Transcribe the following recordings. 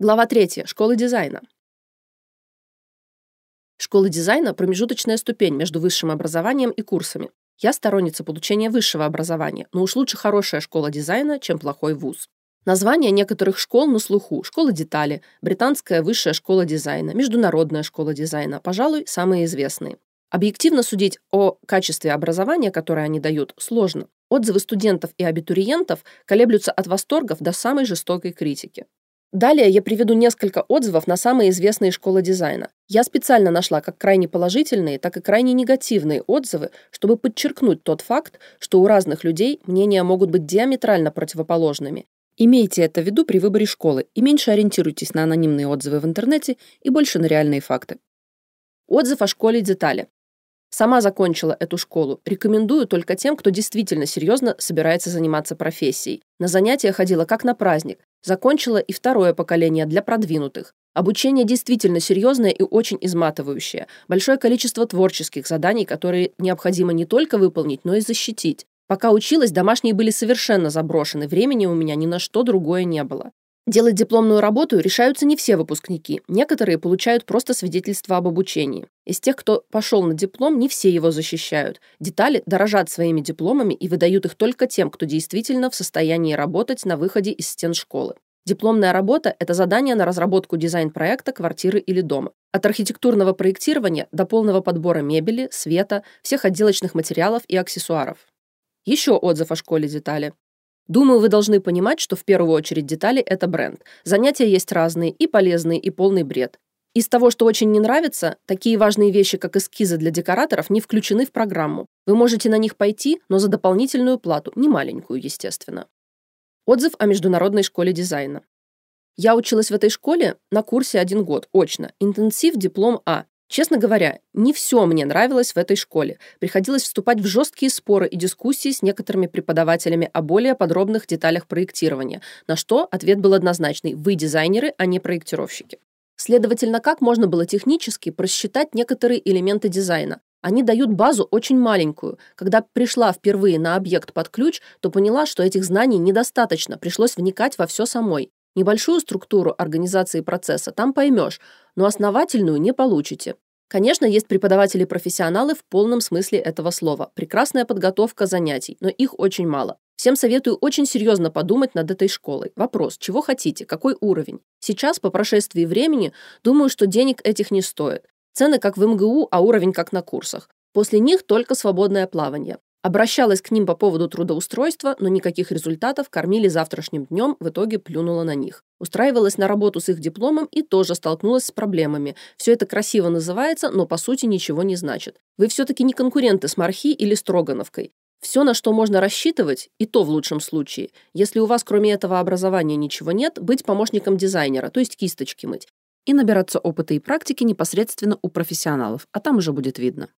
Глава 3. Школы дизайна. Школа дизайна – промежуточная ступень между высшим образованием и курсами. Я сторонница получения высшего образования, но уж лучше хорошая школа дизайна, чем плохой вуз. Названия некоторых школ на слуху – школа детали, британская высшая школа дизайна, международная школа дизайна, пожалуй, самые известные. Объективно судить о качестве образования, которое они дают, сложно. Отзывы студентов и абитуриентов колеблются от восторгов до самой жестокой критики. Далее я приведу несколько отзывов на самые известные школы дизайна. Я специально нашла как крайне положительные, так и крайне негативные отзывы, чтобы подчеркнуть тот факт, что у разных людей мнения могут быть диаметрально противоположными. Имейте это в виду при выборе школы и меньше ориентируйтесь на анонимные отзывы в интернете и больше на реальные факты. Отзыв о школе детали. Сама закончила эту школу. Рекомендую только тем, кто действительно серьезно собирается заниматься профессией. На занятия ходила как на праздник. Закончила и второе поколение для продвинутых. Обучение действительно серьезное и очень изматывающее. Большое количество творческих заданий, которые необходимо не только выполнить, но и защитить. Пока училась, домашние были совершенно заброшены, времени у меня ни на что другое не было. Делать дипломную работу решаются не все выпускники. Некоторые получают просто свидетельство об обучении. Из тех, кто пошел на диплом, не все его защищают. Детали дорожат своими дипломами и выдают их только тем, кто действительно в состоянии работать на выходе из стен школы. Дипломная работа – это задание на разработку дизайн-проекта квартиры или дома. От архитектурного проектирования до полного подбора мебели, света, всех отделочных материалов и аксессуаров. Еще отзыв о школе детали. Думаю, вы должны понимать, что в первую очередь детали – это бренд. Занятия есть разные, и полезные, и полный бред. Из того, что очень не нравится, такие важные вещи, как эскизы для декораторов, не включены в программу. Вы можете на них пойти, но за дополнительную плату, не маленькую, естественно. Отзыв о международной школе дизайна. Я училась в этой школе на курсе один год, очно, интенсив диплом А. Честно говоря, не все мне нравилось в этой школе. Приходилось вступать в жесткие споры и дискуссии с некоторыми преподавателями о более подробных деталях проектирования, на что ответ был однозначный – вы дизайнеры, а не проектировщики. Следовательно, как можно было технически просчитать некоторые элементы дизайна? Они дают базу очень маленькую. Когда пришла впервые на объект под ключ, то поняла, что этих знаний недостаточно, пришлось вникать во все самой. Небольшую структуру организации процесса там поймешь, но основательную не получите. Конечно, есть преподаватели-профессионалы в полном смысле этого слова. Прекрасная подготовка занятий, но их очень мало. Всем советую очень серьезно подумать над этой школой. Вопрос, чего хотите, какой уровень? Сейчас, по прошествии времени, думаю, что денег этих не стоит. Цены как в МГУ, а уровень как на курсах. После них только свободное плавание. Обращалась к ним по поводу трудоустройства, но никаких результатов, кормили завтрашним днем, в итоге плюнула на них. Устраивалась на работу с их дипломом и тоже столкнулась с проблемами. Все это красиво называется, но по сути ничего не значит. Вы все-таки не конкуренты с Мархи или Строгановкой. Все, на что можно рассчитывать, и то в лучшем случае, если у вас кроме этого образования ничего нет, быть помощником дизайнера, то есть кисточки мыть, и набираться опыта и практики непосредственно у профессионалов, а там уже будет видно.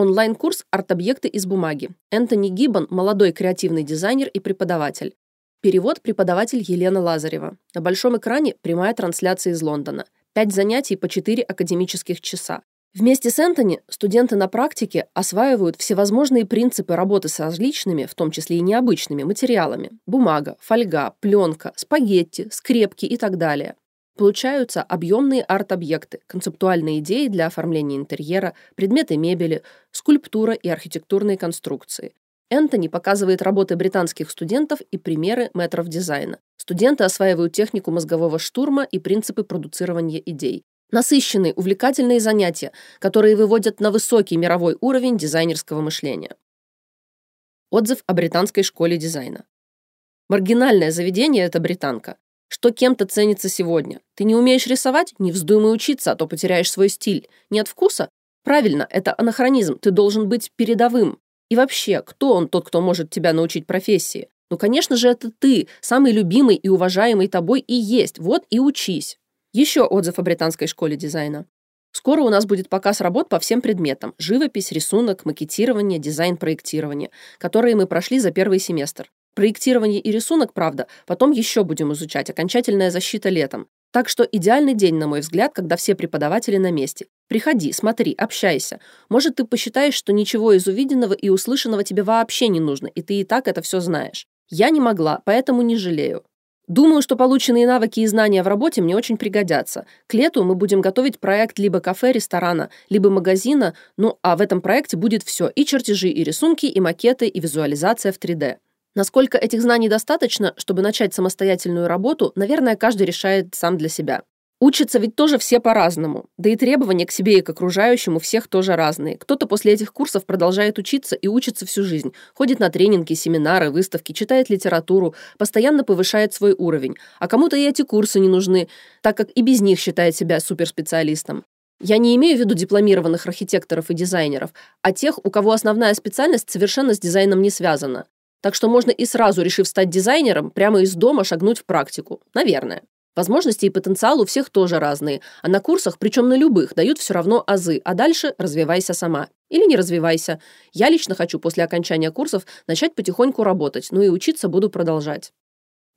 Онлайн-курс «Арт-объекты из бумаги». Энтони Гиббон – молодой креативный дизайнер и преподаватель. Перевод преподаватель Елена Лазарева. На большом экране прямая трансляция из Лондона. Пять занятий по четыре академических часа. Вместе с Энтони студенты на практике осваивают всевозможные принципы работы с различными, в том числе и необычными, материалами. Бумага, фольга, пленка, спагетти, скрепки и так далее. Получаются объемные арт-объекты, концептуальные идеи для оформления интерьера, предметы мебели, скульптура и архитектурные конструкции. Энтони показывает работы британских студентов и примеры метров дизайна. Студенты осваивают технику мозгового штурма и принципы продуцирования идей. Насыщенные, увлекательные занятия, которые выводят на высокий мировой уровень дизайнерского мышления. Отзыв о британской школе дизайна. Маргинальное заведение – это британка что кем-то ценится сегодня. Ты не умеешь рисовать? Не вздумай учиться, а то потеряешь свой стиль. Нет вкуса? Правильно, это анахронизм, ты должен быть передовым. И вообще, кто он тот, кто может тебя научить профессии? Ну, конечно же, это ты, самый любимый и уважаемый тобой и есть. Вот и учись. Еще отзыв о британской школе дизайна. Скоро у нас будет показ работ по всем предметам – живопись, рисунок, макетирование, дизайн, проектирование, которые мы прошли за первый семестр. Проектирование и рисунок, правда, потом еще будем изучать, окончательная защита летом. Так что идеальный день, на мой взгляд, когда все преподаватели на месте. Приходи, смотри, общайся. Может, ты посчитаешь, что ничего из увиденного и услышанного тебе вообще не нужно, и ты и так это все знаешь. Я не могла, поэтому не жалею. Думаю, что полученные навыки и знания в работе мне очень пригодятся. К лету мы будем готовить проект либо кафе, ресторана, либо магазина, ну а в этом проекте будет все, и чертежи, и рисунки, и макеты, и визуализация в 3D. Насколько этих знаний достаточно, чтобы начать самостоятельную работу, наверное, каждый решает сам для себя. Учатся ведь тоже все по-разному. Да и требования к себе и к окружающему всех тоже разные. Кто-то после этих курсов продолжает учиться и учится всю жизнь. Ходит на тренинги, семинары, выставки, читает литературу, постоянно повышает свой уровень. А кому-то и эти курсы не нужны, так как и без них считает себя суперспециалистом. Я не имею в виду дипломированных архитекторов и дизайнеров, а тех, у кого основная специальность совершенно с дизайном не связана. Так что можно и сразу, решив стать дизайнером, прямо из дома шагнуть в практику. Наверное. Возможности и потенциал у всех тоже разные, а на курсах, причем на любых, дают все равно азы, а дальше развивайся сама. Или не развивайся. Я лично хочу после окончания курсов начать потихоньку работать, ну и учиться буду продолжать.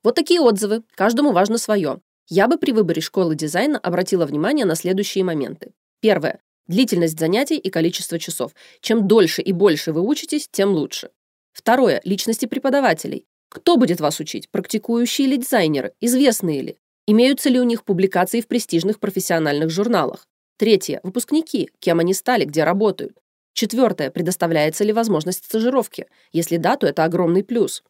Вот такие отзывы, каждому важно свое. Я бы при выборе школы дизайна обратила внимание на следующие моменты. Первое. Длительность занятий и количество часов. Чем дольше и больше вы учитесь, тем лучше. Второе. Личности преподавателей. Кто будет вас учить? Практикующие или дизайнеры? Известные ли? Имеются ли у них публикации в престижных профессиональных журналах? Третье. Выпускники. Кем они стали, где работают? Четвертое. Предоставляется ли возможность стажировки? Если да, то это огромный плюс.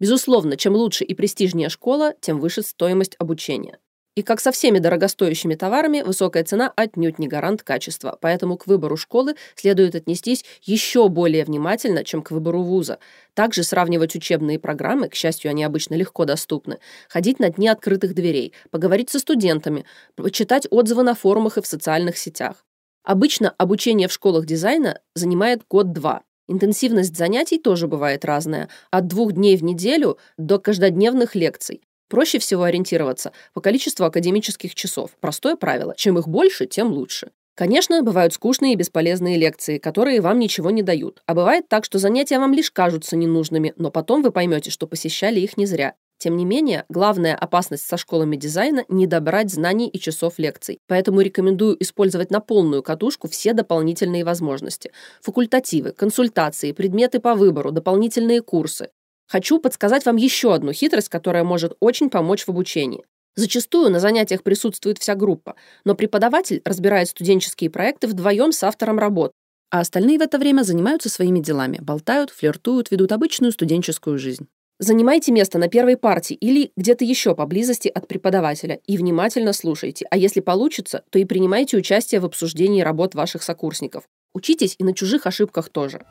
Безусловно, чем лучше и престижнее школа, тем выше стоимость обучения. И как со всеми дорогостоящими товарами, высокая цена отнюдь не гарант качества, поэтому к выбору школы следует отнестись еще более внимательно, чем к выбору вуза. Также сравнивать учебные программы, к счастью, они обычно легко доступны, ходить на дни открытых дверей, поговорить со студентами, почитать отзывы на форумах и в социальных сетях. Обычно обучение в школах дизайна занимает год-два. Интенсивность занятий тоже бывает разная, от двух дней в неделю до каждодневных лекций. Проще всего ориентироваться по количеству академических часов. Простое правило. Чем их больше, тем лучше. Конечно, бывают скучные и бесполезные лекции, которые вам ничего не дают. А бывает так, что занятия вам лишь кажутся ненужными, но потом вы поймете, что посещали их не зря. Тем не менее, главная опасность со школами дизайна – не добрать знаний и часов лекций. Поэтому рекомендую использовать на полную катушку все дополнительные возможности. Факультативы, консультации, предметы по выбору, дополнительные курсы. Хочу подсказать вам еще одну хитрость, которая может очень помочь в обучении. Зачастую на занятиях присутствует вся группа, но преподаватель разбирает студенческие проекты вдвоем с автором работ, а остальные в это время занимаются своими делами, болтают, флиртуют, ведут обычную студенческую жизнь. Занимайте место на первой партии или где-то еще поблизости от преподавателя и внимательно слушайте, а если получится, то и принимайте участие в обсуждении работ ваших сокурсников. Учитесь и на чужих ошибках тоже.